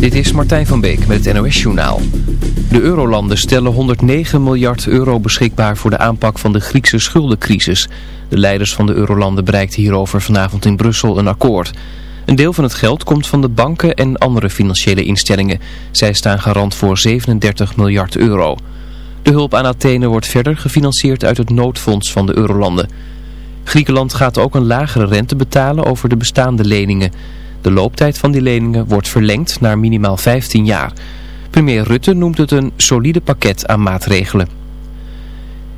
Dit is Martijn van Beek met het NOS-journaal. De Eurolanden stellen 109 miljard euro beschikbaar voor de aanpak van de Griekse schuldencrisis. De leiders van de Eurolanden bereikten hierover vanavond in Brussel een akkoord. Een deel van het geld komt van de banken en andere financiële instellingen. Zij staan garant voor 37 miljard euro. De hulp aan Athene wordt verder gefinancierd uit het noodfonds van de Eurolanden. Griekenland gaat ook een lagere rente betalen over de bestaande leningen... De looptijd van die leningen wordt verlengd naar minimaal 15 jaar. Premier Rutte noemt het een solide pakket aan maatregelen.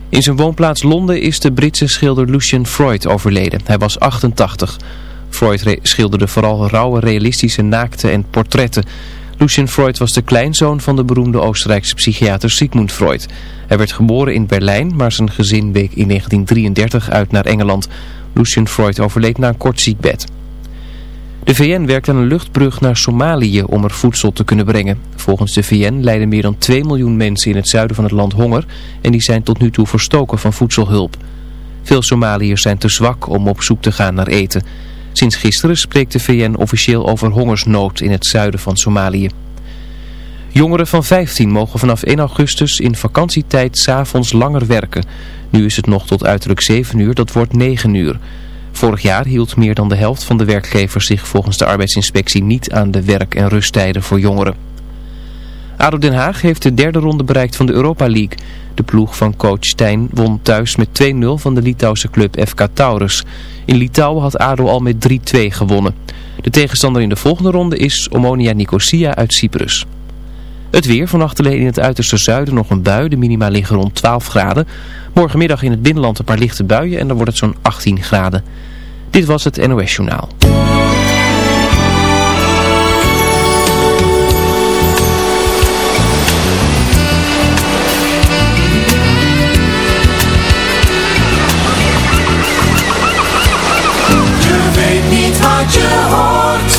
In zijn woonplaats Londen is de Britse schilder Lucian Freud overleden. Hij was 88. Freud schilderde vooral rauwe, realistische naakten en portretten. Lucian Freud was de kleinzoon van de beroemde Oostenrijkse psychiater Sigmund Freud. Hij werd geboren in Berlijn, maar zijn gezin week in 1933 uit naar Engeland. Lucian Freud overleed na een kort ziekbed. De VN werkt aan een luchtbrug naar Somalië om er voedsel te kunnen brengen. Volgens de VN lijden meer dan 2 miljoen mensen in het zuiden van het land honger en die zijn tot nu toe verstoken van voedselhulp. Veel Somaliërs zijn te zwak om op zoek te gaan naar eten. Sinds gisteren spreekt de VN officieel over hongersnood in het zuiden van Somalië. Jongeren van 15 mogen vanaf 1 augustus in vakantietijd s'avonds langer werken. Nu is het nog tot uiterlijk 7 uur, dat wordt 9 uur. Vorig jaar hield meer dan de helft van de werkgevers zich volgens de arbeidsinspectie niet aan de werk- en rusttijden voor jongeren. ADO Den Haag heeft de derde ronde bereikt van de Europa League. De ploeg van coach Stijn won thuis met 2-0 van de Litouwse club FK Taurus. In Litouwen had ADO al met 3-2 gewonnen. De tegenstander in de volgende ronde is Omonia Nicosia uit Cyprus. Het weer, vannacht alleen in het uiterste zuiden nog een bui. De minima liggen rond 12 graden. Morgenmiddag in het binnenland een paar lichte buien en dan wordt het zo'n 18 graden. Dit was het NOS Journaal. Je weet niet wat je hoort,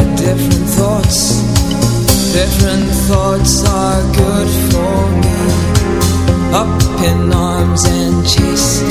different thoughts Different thoughts are good for me Up in arms and chasing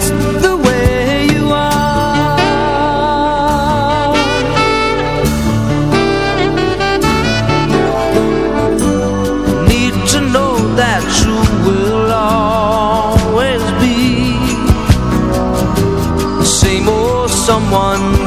someone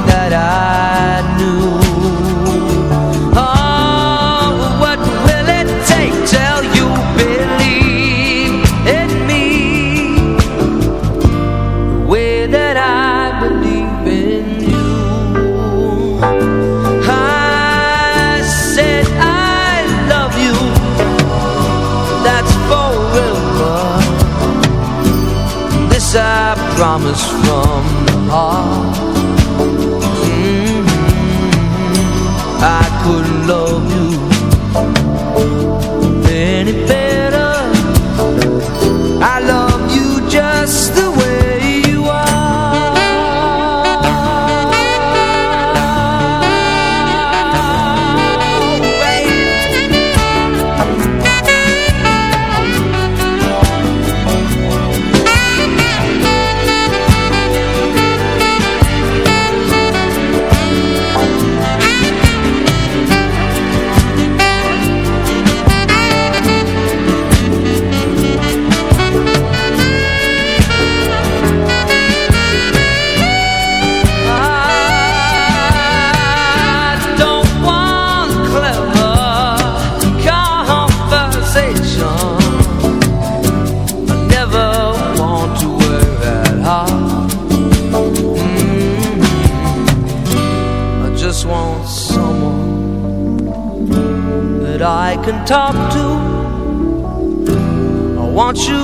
talk to. I want you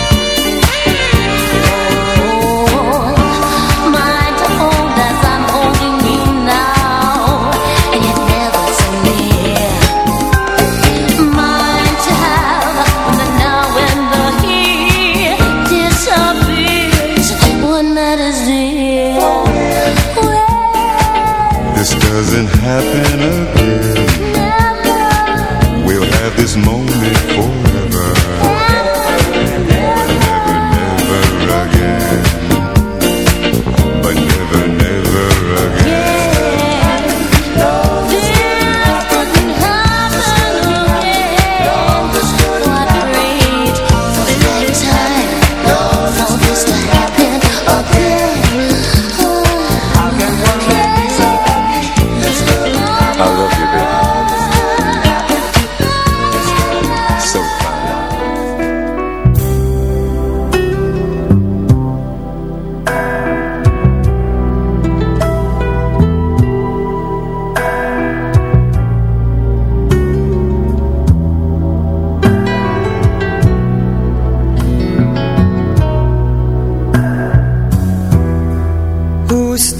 happen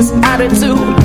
attitude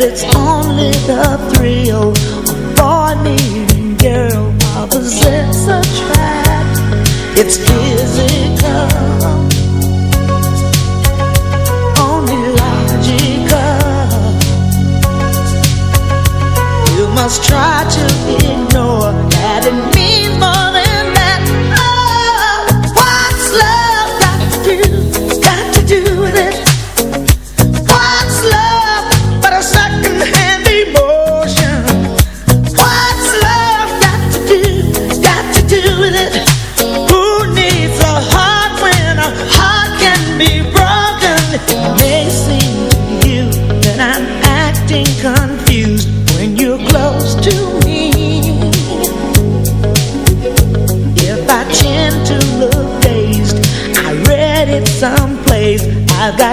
that it's only the thrill of boy meeting girl while possess a trap. It's physical, only logical. You must try to ignore that it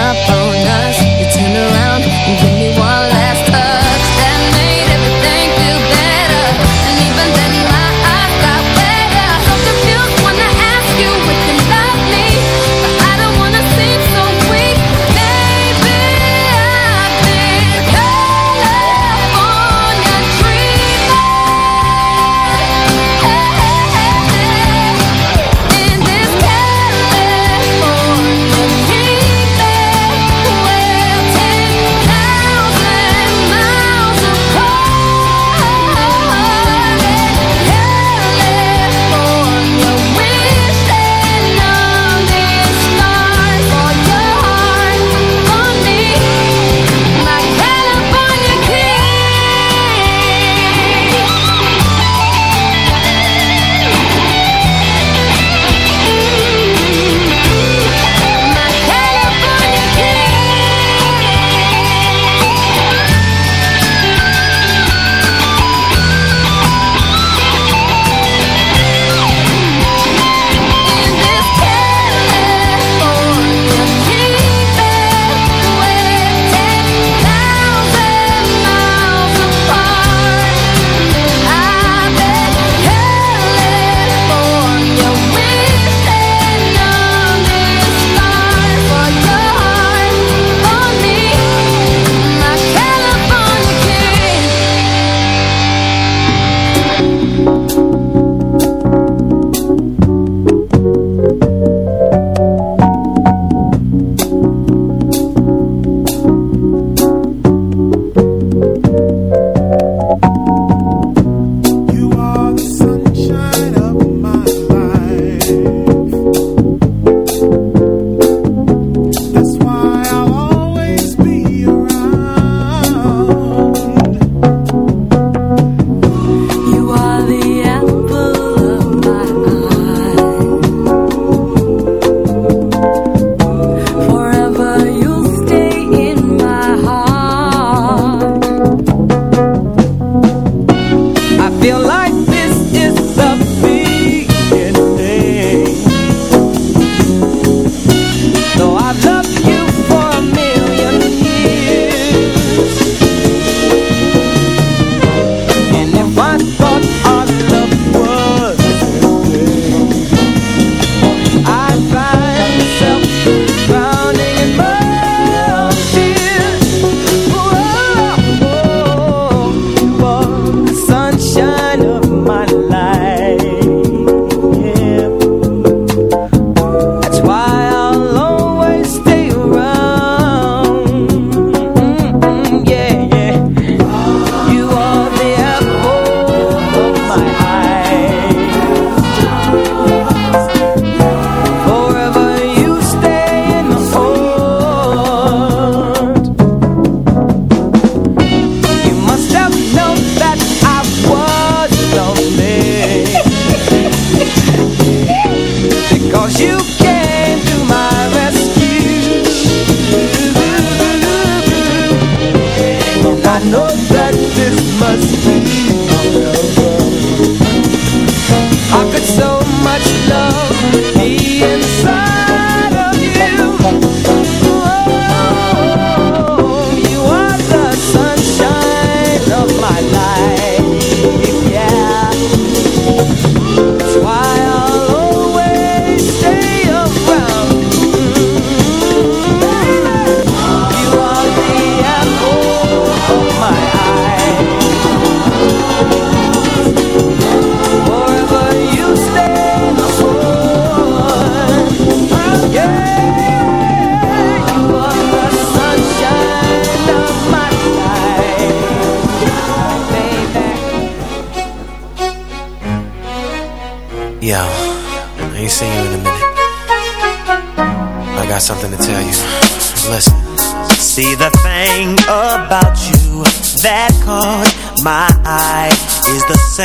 なっぱ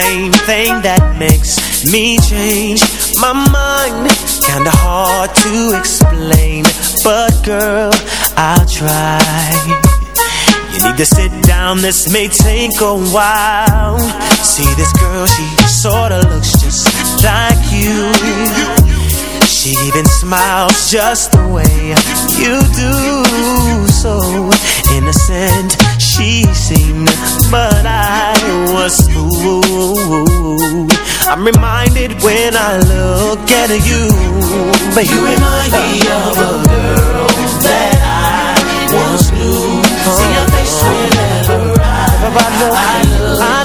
same thing that makes me change my mind Kinda hard to explain But girl, I'll try You need to sit down, this may take a while See this girl, she sorta looks just like you She even smiles just the way you do So innocent she seen, but I was fooled. I'm reminded when I look at you, but you remind me of a girl that I once knew. See your face whenever I, I look.